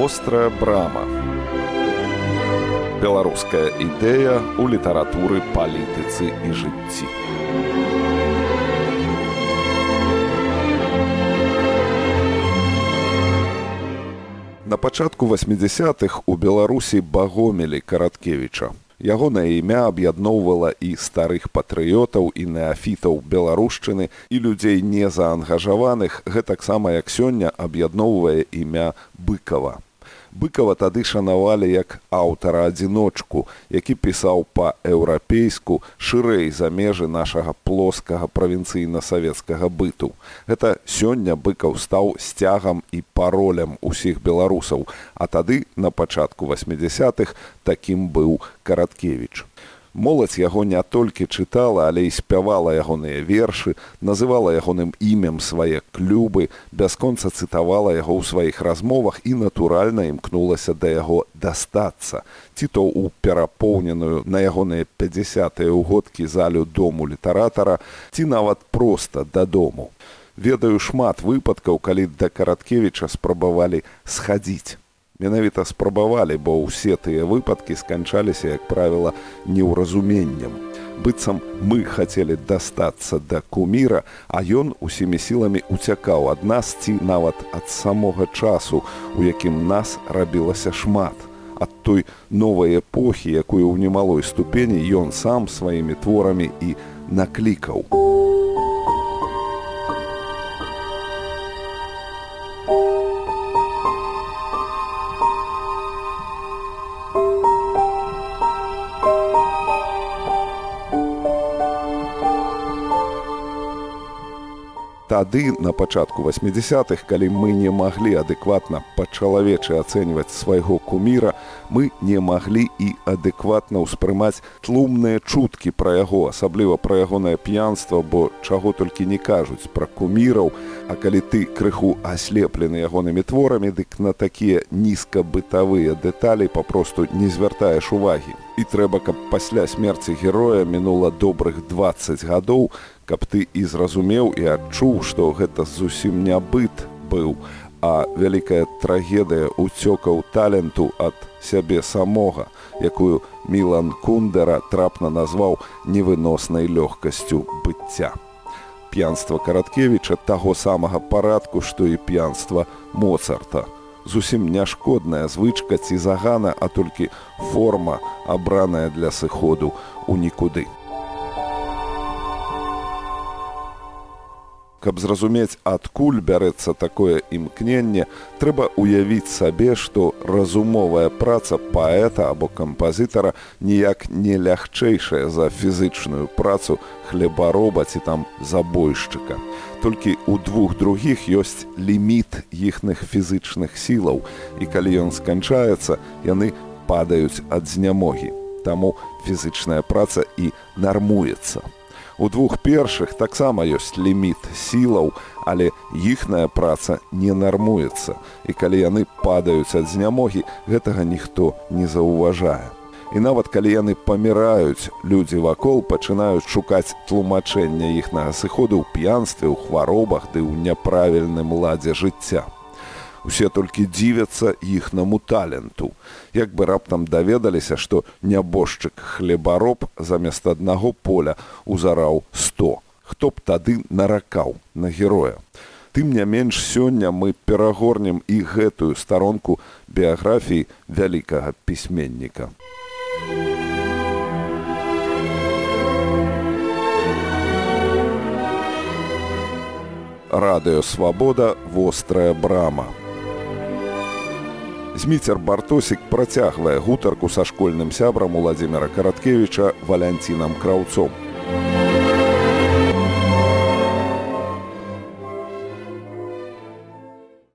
вострая брама. Беларуская ідэя ў літаратуры палітыцы і жыцці. На пачатку 80-х у беларусі багомелі караткевіча. Ягонае імя аб'ядноўвала і старых патрыётаў і неафітаў беларушчыны і людзей незаангажаваных гэтаксама як сёння аб'ядноўвае імя быкова быкова тады шанавалі як аўтара адзіночку які пісаў па-еўрапейску шырэй за межы нашага плоскага правінцыйна-савецкага быту. Гэта сёння быкаў стаў сцягам і паролем усіх беларусаў а тады на пачатку 80-х такім быў караткевич Моладзь яго не толькі чытала, але і спявала ягоныя вершы, называла ягоным імем свае клюбы, бясконца цытавала яго ў сваіх размовах і натуральна імкнулася да яго дастацца, ці то ў перапоўненую на ягоныя 50тыя ўгодкі залю дому літаратара, ці нават проста дадому. Ведаю шмат выпадкаў, калі да караткевіча спрабавалі схадзіць менавіта спрабавалі, бо ўсе тыя выпадкі сканчаліся, як правіла, неўразуменнем. быццам мы хацелі дастацца да куміра, а ён усімі сіламі уцякаў ад нас ці нават ад самога часу, у якім нас рабілася шмат. ад той новай эпохі, якую ў немалой ступені ён сам сваімі творамі і наклікаў. Тады на пачатку 80-х калі мы не маглі адэкватна па-чалавечы ацэньваць свайго куміра мы не маглі і адэкватна ўспрымаць тлумныя чуткі пра яго асабліва пра ягонае п'янства бо чаго толькі не кажуць пра куміраў. А калі ты крыху аслеплены ягонымі творамі дык на такія нізкабытавыя дэталі папросту не звяртаеш увагі. І трэба каб пасля смерці героя мінула добрых 20 гадоў каб ты і зразумеў і адчуў, што гэта зусім не быт быў, а вялікая трагедыя уцёкаў таленту ад сябе самога, якую Мілан Кундера трапна назваў невыноснай лёгкасцю быцця. П'янства караткевіча таго самага парадку, што і п'янства Моцарта. Зусім няшкодная звычка ці загана, а толькі форма, абраная для сыходу ў нікуды. Каб зразумець, адкуль бярэцца такое імкненне, трэба ўявіць сабе, што разумовая праца паэта або кампазітара ніяк не лягчэйшая за фізычную працу хлебароба ці там забойшчыка. Толькі ў двух другіх ёсць ліміт іхных фізычных сілаў, і калі ён сканчаецца, яны падаюць ад знямогі. Таму фізычная праца і нармуецца. У двух першых таксама ёсць ліміт сілаў, але іхная праца не нармуецца. І калі яны падаюць ад знямогі, гэтага ніхто не заўважае. І нават калі яны паміраюць, людзі вакол пачынаюць шукаць тлумачэння іхнага сыходу ў п'янстве, у хваробах ды ў няправільным ладзе жыцця усе толькі дзівяцца іхнаму таленту. Як бы раптам даведаліся, што нябожчык хлебароб замест аднаго поля узараў 100. Хто б тады наракаў на героя. Тым не менш сёння мы перагорнем і гэтую старонку біяграфіі вялікага пісьменніка. Радыёвабода вострая брама. Зміцер Бартосік працягвае гутарку са школьным сябрам Уладзіміра Караткевіча валянцінам краўцом.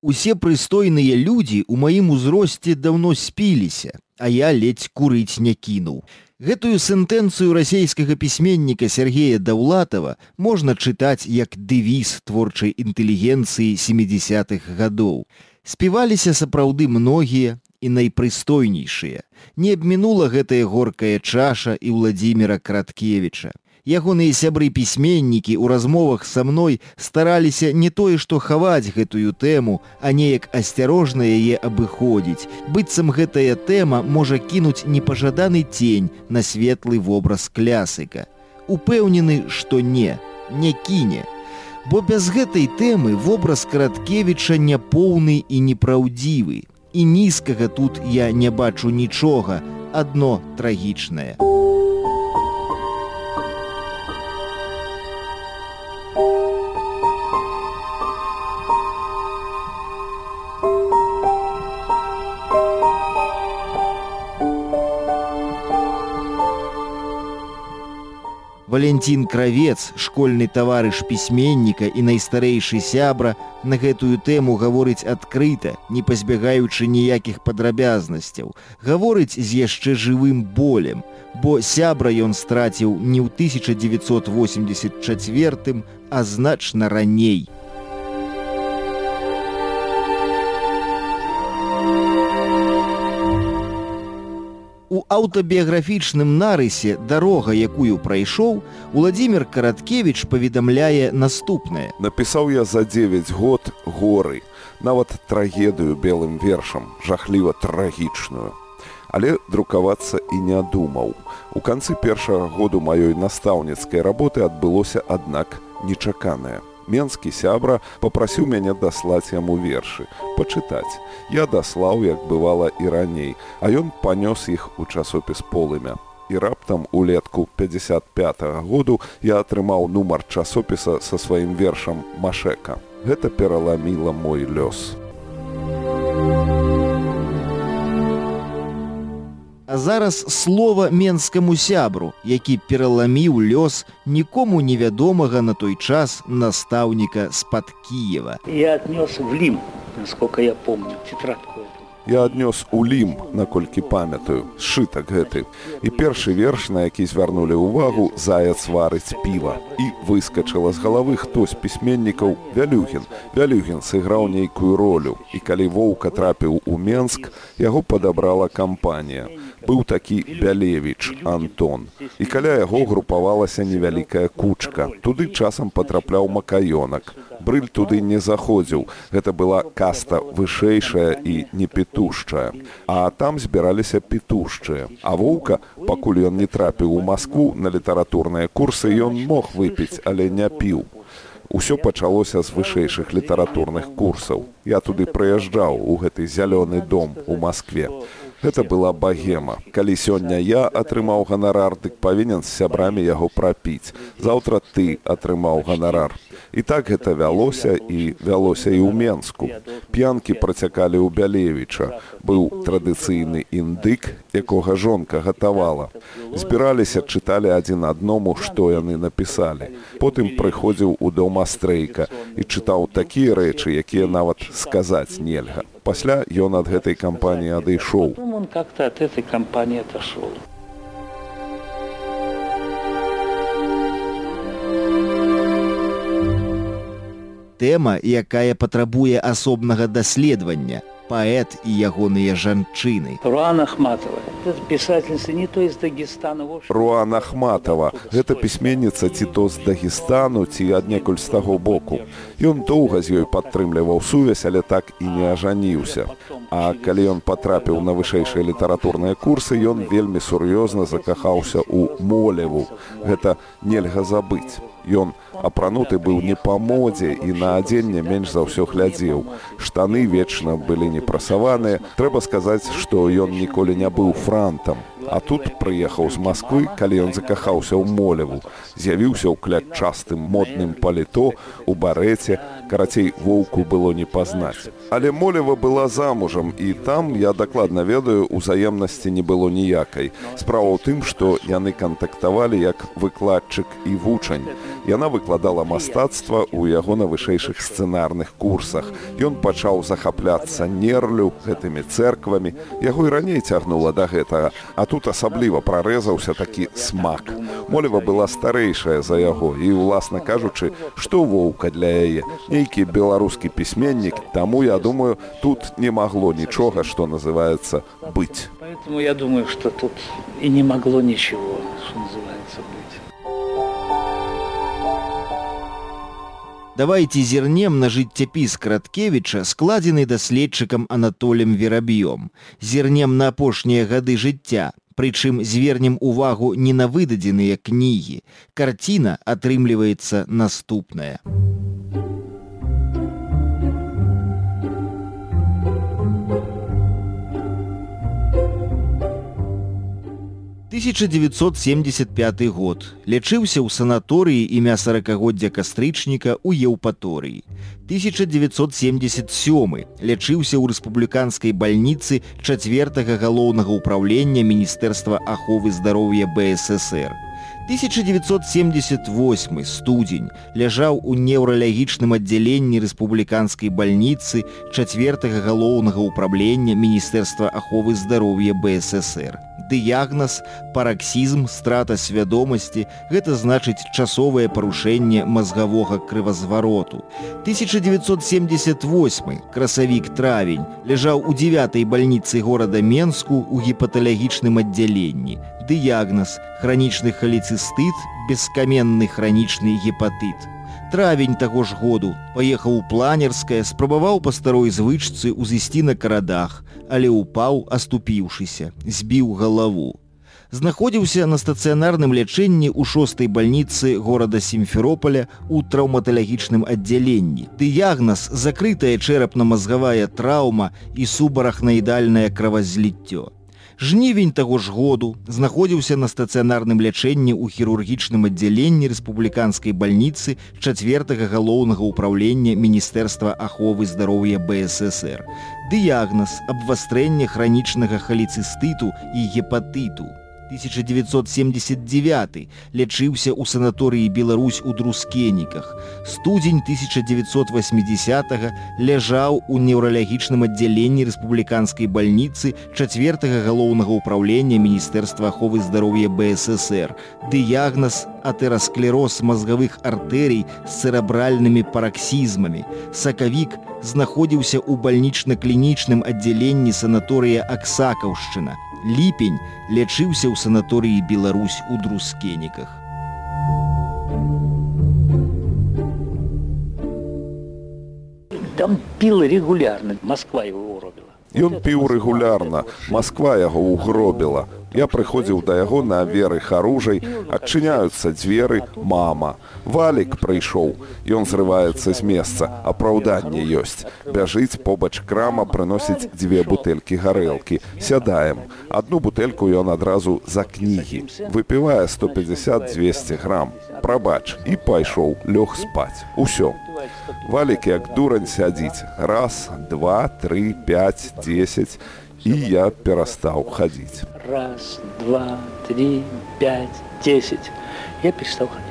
Усе прыстойныя людзі ў маім узросце даўно спіліся, а я ледзь курыць не кінуў. Гэтую сентэнцыю расійскага пісьменніка Сергея Даўлатава можна чытаць як дэвіз творчай інтэлігенцыі 70-х гадоў співаліся сапраўды многія і найпрыстойнейшыя. Не абмінула гэтая горкая чаша і Владзіміра Краткевіча. Ягоныя сябры пісьменнікі ў размовах са мной стараліся не тое, што хаваць гэтую тэму, а неяк асцярожна яе абыходзіць. Быццам гэтая тэма можа кінуць непажаданы цень на светлы вобраз клясыка. Упэўнены, што не, не кіне. Бо без гэтай тэмы вобраз караткевіча няпоўны і непраўдзівы. І нізкага тут я не бачу нічога, адно трагічнае. Валентин Кравец, школьны таварыш пісьменніка і найстарэйшы сябра, на гэтую тэму гаворыць адкрыта, не пазбягаючы ніякіх падрабязнасцяў, гаворыць з яшчэ жывым болем, бо сябра ён страціў не ў 1984, а значна раней. Аўтабіяграфічным нарысе дарога, якую прайшоў, Уладзімир Караткевіч паведамляе наступнае. Напісаў я за 9 год горы, нават трагедыю белым вершам, жахліва трагічную. Але друкавацца і не думаў. У канцы першага году маёй настаўніцкай работы адбылося, аднак, нечаканае. Менскі сябра попрасіў мяне даслаць яму вершы, пачытаць. Я даслаў, як бывала і раней, а ён панёс іх у часопіс полымя. І раптам улетку 55 -го году я атрымаў нумар часопіса са сваім вершам Машека. Гэта пераламіла мой лёс. А зараз слова менскаму сябру, які пераламіў лёс нікому невядомага на той час настаўніка з-пад Киева. Я аднёс в лім, насколько я помню тетрадку. Я аднёс у лім, наколькі памятаю, сшытак гэты. І першы верш, на які звярнулі ўвагу, заяц варыць піва. І выскачыла з галавы хто з пісьменнікаў Вялюгін. Вялюгін сыграў нейкую ролю. І калі воўка трапіў у Менск, яго падабрала кампанія быў такі бялевіч антон. І каля яго групавалася невялікая кучка. Туды часам патрапляў макаёнак. Брыль туды не заходзіў. Гэта была каста вышэйшая і не петушчая а там збіраліся петушчыя а воўка пакуль ён не трапіў у москву на літаратурныя курсы ён мог выпіць але не піў. Усё пачалося з вышэйшых літаратурных курсаў. Я туды прыязджаў у гэты зялёны дом у Маскве. Гэта была багема. Калі сёння я атрымаў ганарар, дык павінен з сябрамі яго прапіць. Заўтра ты атрымаў ганарар. І так гэта вялося і вялося і ў Менску. П'янкі працякалі ў Бялевіча. Быў традыцыйны індык, якога жонка гатавала. Збіраліся, чыталі адзін адному, што яны напісалі. Потым прыходзіў у дом астрэйка і чытаў такія рэчы, якія нават сказаць нельга пасля ён ад гэтай кампаніі адышоў. Он как-то от этой кампании отошел тэма якая патрабуе асобнага даследавання паэт і ягоныя жанчыны. Руан Ахматова. Это писательница не то из Дагестана. Руан Ахматова. Гэта пісьменніца ці то з Дагестану, ці аднекуль з таго боку. Ён доўга з ёй падтрымліваў сувязь, але так і не ажаніўся. А калі ён патрапіў на вышэйшыя літаратурныя курсы, ён вельмі сур'ёзна закахаўся ў молеву. Гэта нельга забыць. Ён апрануты быў не па модзе і на адзенне менш за ўсё глядзеў. Штаны вечна былі не прасаваныя. Трэба сказаць, што ён ніколі не быў франтам. А тут прыехаў з Масквы, калі ён закахаўся ў молеву, з'явіўся ў клятчастым модным паліто у барэце, карацей воўку было не пазнаць. Але молева была замужам і там я дакладна ведаю, узаемнасці не было ніякай. Справа ў тым, што яны кантактавалі як выкладчык і вучань. Яна выкладала мастацтва ў яго на вышэйшых сцэнарных курсах. Ён пачаў захапляцца нерлю гэтымі цэрквамі. Яго і раней цягнула да гэтага, а тут тут асабліва прарэзаўся такі смак. Молева была старэйшая за яго і уласна кажучы, што воўка для яе, нейкі беларускі пісьменнік, таму я думаю, тут не магло нічога, што называется быць. Поэтому я думаю, что тут і не магло ничего, что называется быть. Давайте зірнем на жыццяпіс Краткевіча, складзены даследчыкам Анатолем Вераб'ём. Зірнем на апошнія гады жыцця, прычым звернем увагу не на выдадзеныя кнігі. Карціна атрымліваецца наступная. 1975 год. Лячыўся ў санаторыі імя сорокагоддзя кастрычніка ў еўпаторыі 1977 лячыўся ў рэспубліканскай бальніцы чацвертага галоўнага ўправлення міністэрства аховы здароўя бСр 1978 студзень ляжаў у неўралагічным аддзяленні рэспубліканскай бальніцы чацвертага галоўнага ўправлення міністэрства аховы здароўя бСр дыягназ параксізм. Страта свядомасці гэта значыць часовае парушэнне мазгавога крывазвароту. 1978 красавік травень ляжаў у 9 бальніцы горада менску у гіпаталагічным аддзяленні дыягназ хранічны халіцыстыт бескаменны хранічны гепатыт. Травень таго ж году паехаў у планерскае спрабаваў па старой звычцы ўзысці на карадах але упаў аступіўшыся збіў галаву. Знаходзіўся на стацыянарным лячэнні ў шостай бальніцы горада сімферополя у траўматалагічным аддзяленні. Дыягназ закрытая чэрапна-мазгавая траўма і субарахнаідальнае кровазліццё жнівень таго ж году знаходзіўся на стацыянарным лячэнні ў хірургічным аддзяленні рэспубліканскай бальніцы чацвертага галоўнага ўправлення міністэрства аховы здароўя бСр дыягназ абвастрэння хранічнага халіцыстыту і гепатыту 1979 лячыўся ў санаторыі Беларусь у друскеніках. Студзень 1980 ляжаў у неўралагічным аддзяленні рэспубліканскай бальніцы чацвертага галоўнага ўправлення міністэрства аховы здароўя БССР. Дыягназ атэрасклероз мазгавых артэрый з цэрабральнымі параксізмамі. Сакавік знаходзіўся ў бальнічна-клінічным аддзяленні санаторыя Аксакаўшчына ліпень лячыўся ў санаторыі Беларусь у друскеніках. Там піл регулярна, Москва его уробіла. Ён піў рэгулярна, Масква яго ўгробіла. Я прыходзіў да яго на веры харужай, адчыняюцца дзверы, мама. Валік прыйшоў. Ён зрываецца з месца, апраўданне ёсць. Бяжыць побач крама прыносіць дзве бутэлькі гарэлкі. Сядаем. Адну бутэльку ён адразу за кнігі. Выпівае 150-200 грам. Прабач і пайшоў лёг спаць. Усё. Валік як дурань сядзіць. Раз, два, тры, пять, десять і я перастаў хадзіць. Раз, два, три, пять, десять. Я перестал ходить.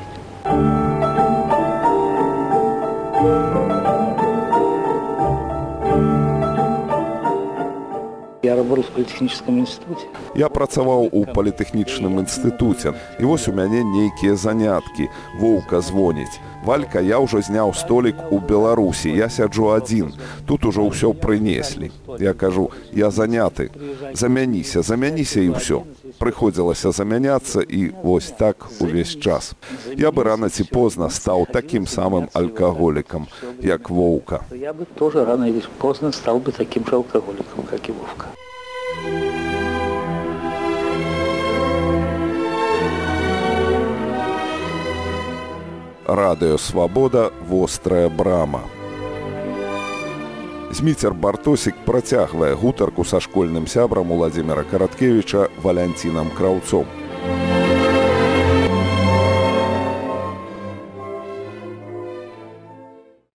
Я работал в политехническом институте. Я працаваў у палітэхнічным інстытуце. І вось у мяне нейкія заняткі. Воўка звоніць. Валька, я ўжо зняў столік у Беларусі. Я сяджу адзін. Тут ужо ўсё прынеслі. Я кажу, я заняты. Замяніся, замяніся і ўсё. Прыходзілася замяняцца і вось так увесь час. Я бы рана ці позна стаў такім самым алкаголікам, як воўка. Я бы тоже рано или поздно стал бы таким же алкоголиком, как и Вовка. Радыё Свабода вострая брама. Зміцер Бартосік працягвае гутарку са школьным сябрам Уладзіміра Караткевіча валянцінам краўцом.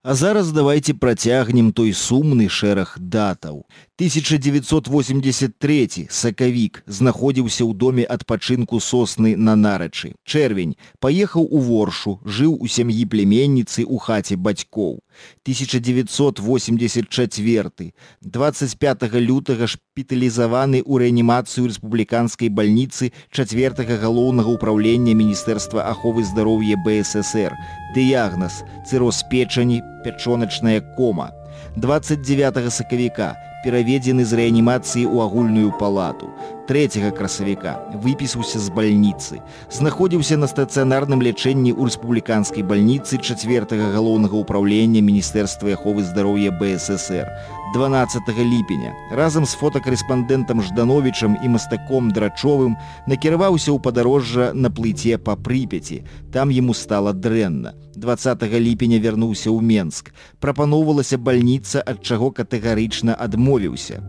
А зараз давайте працягнем той сумны шэраг датаў. 1983 сакавік знаходзіўся ў доме адпачынку сосны на нарачы. Чэрвень паехаў у воршу, жыў у сям'і пляменніцы ў хаце бацькоў. 1984 25 лютага шпіталізаваны ў рэанімацыю рэспубліканскай бальніцы чацвертага галоўнага ўправлення міністэрства аховы здароўя бСр дыягназ цыроз печані пячоначная кома 29 сакавіка пераведзены з рэанімацыі ў агульную палату. 3 красавіка выпісаўся з бальніцы знаходзіўся на стацыянарным лячэнні ў рэспубліканскай бальніцы чацвертага галоўнага ўправлення міністэрства аховы здароўя бСр 12 ліпеня. Разам з фотакарэспандэнтам ждановичам і мастаком драчовым накіраваўся ў падарожжа на плыце па прыпяці. Там яму стала дрэнна. 20 ліпеня вярнуўся ў менск. Прапаноўвалася бальніца ад чаго катэгарычна адмовіўся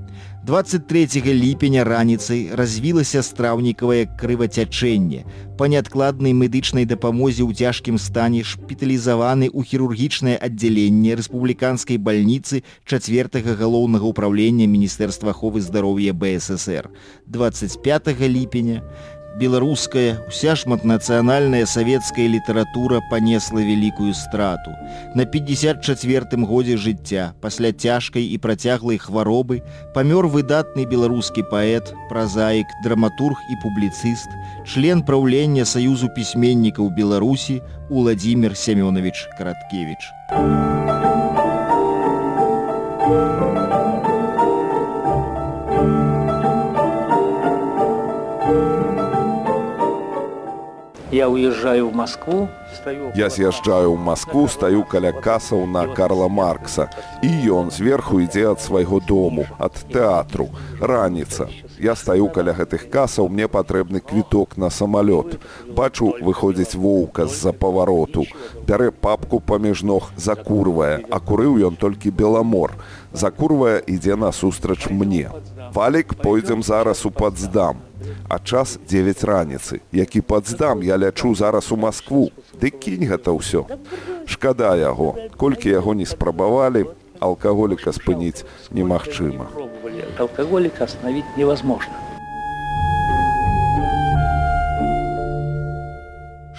23 ліпеня раніцай развілася страўнікавае крывацячэнне. Па неадкладнай медычнай дапамозе ў цяжкім стане шпіталізаваны ў хірургічнае аддзяленне рэспубліканскай бальніцы чацвертага галоўнага ўправлення міністэрства аховы здароўя БССР. 25 ліпеня беларуская уся шматнацыянальная савецкая літаратура панесла вялікую страту. На 54 годзе жыцця пасля цяжкай і працяглай хваробы памёр выдатны беларускі паэт празаік драматург і публіцыст член праўлення саюзу пісьменнікаў беларусі владимир семёнович караткевич Я уезжаю в Москву, стою... Я з'язджаю ў Маскву, стаю каля касаў на Карла Маркса. І ён зверху ідзе ад свайго дому, ад тэатру. Раніца. Я стаю каля гэтых касаў, мне патрэбны квіток на самалёт. Бачу, выходзіць воўка з-за павароту. Бярэ папку паміж ног, закурвае, а курыў ён толькі беламор. Закурвае ідзе насустрач мне. Валік пойдзем зараз у падздам а час 9 раніцы. Які падздам я лячу зараз у москву ды кінь гэта ўсё. Шкада яго. Колькі яго не спрабавалі алкаголіка спыніць немагчыма. Алкаголіка остановить невозможно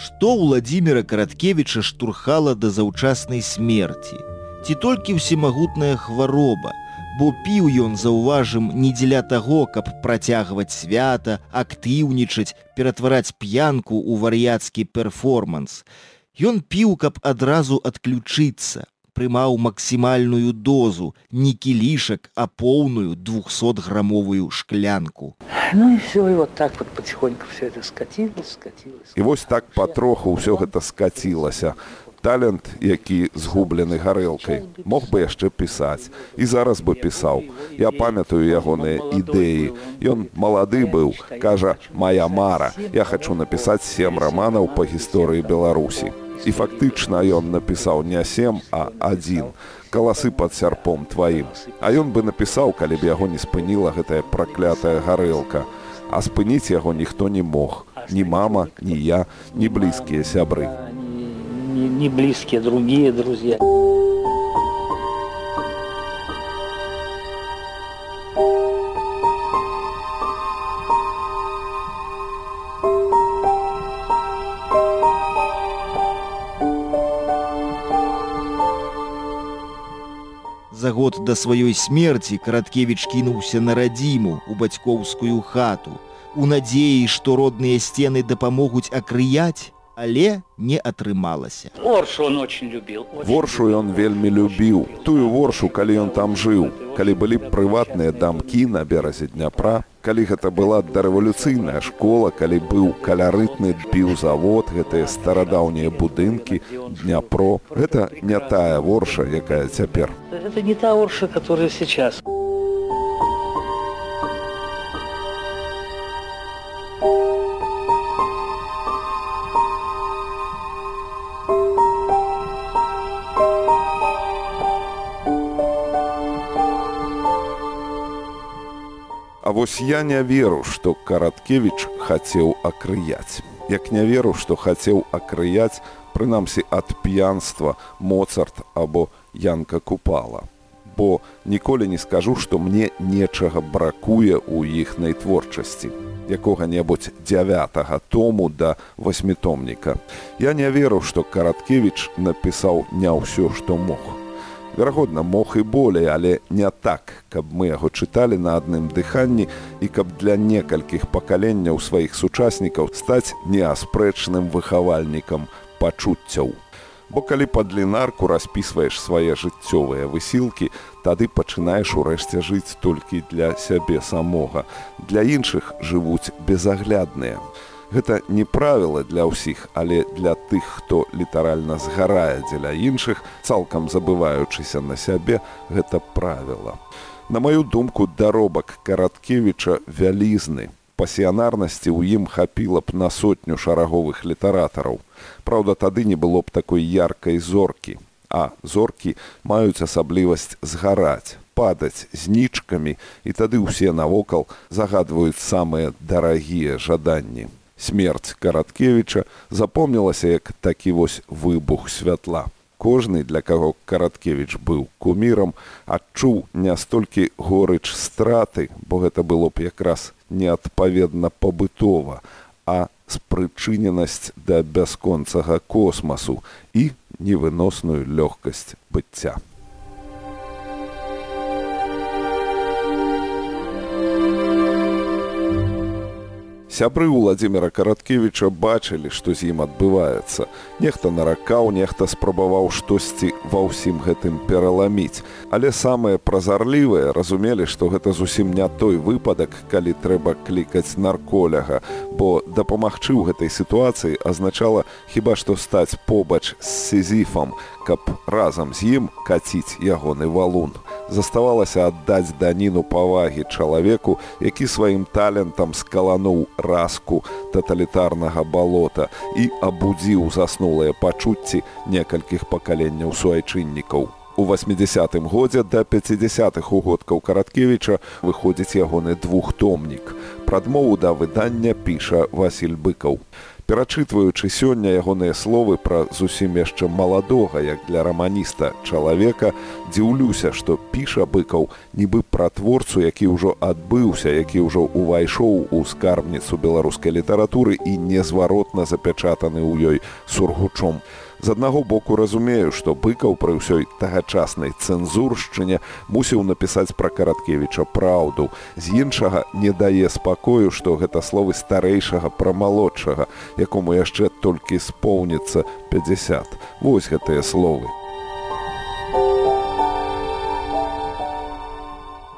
што владимира караткевича штурхала да заўчаснай смерти ці толькі всемагутная хвароба бо піў ён заўважым не дзеля таго, каб працягваць свята, актыўнічаць, ператвараць п'янку ў вар'яцкі перформанс. Ён піў, каб адразу адключыцца, прымаў максімальную дозу, не кілішак, а поўную 200грамовую шклянку. Ну і все і вот так вот потихоньку все это скатилось, скатилось. І вось так патроху ўсё гэта скацілася талент які згублены гарэлкай мог бы яшчэ пісаць. І зараз бы пісаў. Я памятаю ягоныя ідэі. Ён малады быў кажа моя мара я хочу напісаць сем раманаў па гісторыі беларусі. І фактычна ён напісаў не сем а адзін. Каласы пад сярпом тваім. А ён бы напісаў калі б яго не спыніла гэтая праклятая гарэлка. А спыніць яго ніхто не мог. Ні мама ні я не блізкія сябры не, не близкие другие друзья. За год да сваёй смерці караткевич кінуўся на радзіму у бацькоўскую хату у надзеі што родныя сцены дапамогуць акрыяць але не атрымалася. Оршу он очень любіў. Воршу ён вельмі любіў. Тую воршу, калі ён там жыў, калі былі прыватныя дамкі на беразе дняпра, калі гэта была дарэвалюцыйная школа, калі быў калярытны біўзавод, гэтыя старадаўнія будынкі, дняпро, гэта не тая ворша, якая цяпер. Это не та орша, которая сейчас. Вось я не веру, што караткевич хацеў акрыяць. Як не веру, што хацеў акрыяць, прынамсі ад п'янства моцарт або янка купала. Бо ніколі не скажу, што мне нечага бракуе ў іхнай творчасці якога-небудзь 9 тому да восьмітомніка. Я не веру, што караткевич напісаў не ўсё, што мог верагодна мог і болей але не так каб мы яго чыталі на адным дыханні і каб для некалькіх пакаленняў сваіх сучаснікаў стаць неаспрэчным выхавальнікам пачуццяў Бо калі пад лінарку распісваеш свае жыццёвыя высілкі, тады пачынаеш урэшце жыць толькі для сябе самога. Для іншых жывуць безаглядныя. Гэта не правіла для ўсіх, але для тых, хто літаральна згарае дзеля іншых, цалкам забываючыся на сябе, гэта правіла. На маю думку, даробак караткевіча вялізны. Пасіянарнасці ў ім хапіла б на сотню шараговых літаратараў. Праўда, тады не было б такой яркай зоркі, а зоркі маюць асаблівасць згараць, падаць знічкамі, і тады ўсе навокал загадваюць самыя дарагія жаданні. Смерць караткевіча запомнілася як такі вось выбух святла. Кожны, для каго караткевіч быў кумірам, адчуў не столькі горыч страты, бо гэта было б якраз неадпаведна пабытова, а спрычыненасць да бясконцага космасу і невыносную лёгкасць быцця. Сябры Владзіміра Караткевіча бачылі, што з ім адбываецца. Нехта наракаў, нехта спрабаваў штосьці ва ўсім гэтым пераламіць. Але самыя празарлівыя разумелі, што гэта зусім не той выпадак, калі трэба клікаць нарколяга, бо дапамагчы ў гэтай сітуацыі азначала хіба што стаць побач з сезіфам, каб разам з ім каціць ягоны валун заставалася аддаць даніну павагі чалавеку, які сваім талентам скалануў раску таталітарнага балота і абудзіў заснулыя пачуцці некалькіх пакаленняў суайчыннікаў. У 80-м годзе да 50-х угодкаў караткевіча выходзіць ягоны двухтомнік. Прадмову да выдання піша Васіль быкаў перачытваючы сёння ягоныя словы пра зусім яшчэ маладога як для раманіста чалавека дзіўлюся што піша быкаў нібы пра творцу які ўжо адбыўся які ўжо ўвайшоў у скарбніцу беларускай літаратуры і незваротна запячатаны ў ёй сургучом З аднаго боку разумею, што быкаў пры ўсёй тагачаснай цэнзуршчыне мусіў напісаць пра караткевіча праўду. З іншага не дае спакою, што гэта словы старэйшага пра малодшага, якому яшчэ толькі споўніцца 50. Вось гэтыя словы.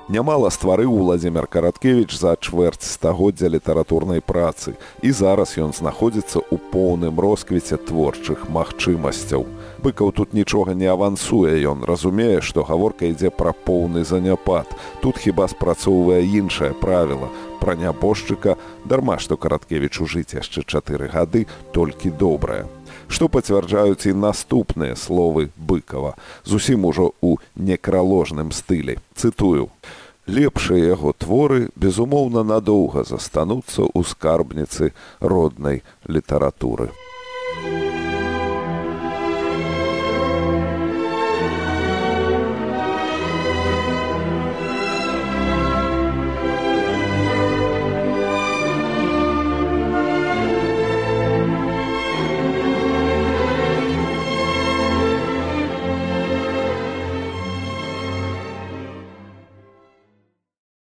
Нямала стварыў Владзімир Караткевіч за чвэрць стагоддзя літаратурнай працы. І зараз ён знаходзіцца ў поўным росквіце творчых магчымасцяў. Быкаў тут нічога не авансуе, ён разумее, што гаворка ідзе пра поўны заняпад. Тут хіба спрацоўвае іншае правіла. Пра нябожчыка дарма, што караткевічу жыць яшчэ чатыры гады толькі добрае што пацвярджаюць і наступныя словы быкова зусім ужо ў некраложным стылі цытую лепшыя яго творы безумоўна надоўга застануцца ў скарбніцы роднай літаратуры.